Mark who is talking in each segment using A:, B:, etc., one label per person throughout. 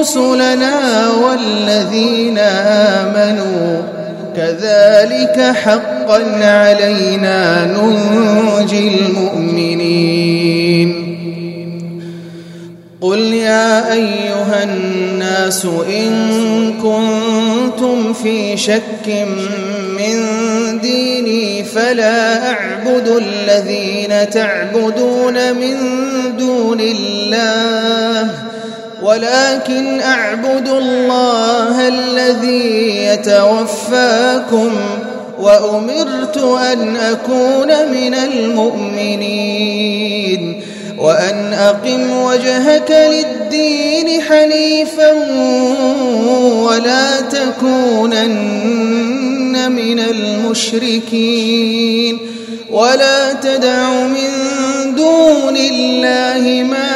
A: رسلنا والذين آمنوا كذلك حقا علينا ننجي المؤمنين. قل يا أيها الناس إن كنتم في شك من ديني فلا أعبد الذين تعبدون من دون الله ولكن أعبد الله الذي يتوفاكم وأمرت أن أكون من المؤمنين وأن أقم وجهك للدين حنيفا ولا تكونن من المشركين ولا تدع من دون الله ما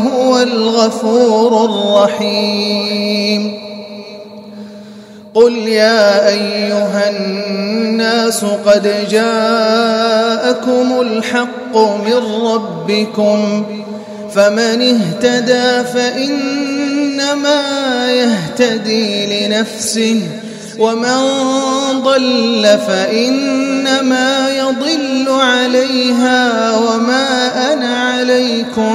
A: وهو الغفور الرحيم. قل يا أيها الناس قد جاءكم الحق من ربكم فمن اهتدى فإنما يهتدي لنفسه ومن ضل فإنما يضل عليها وما أنا عليكم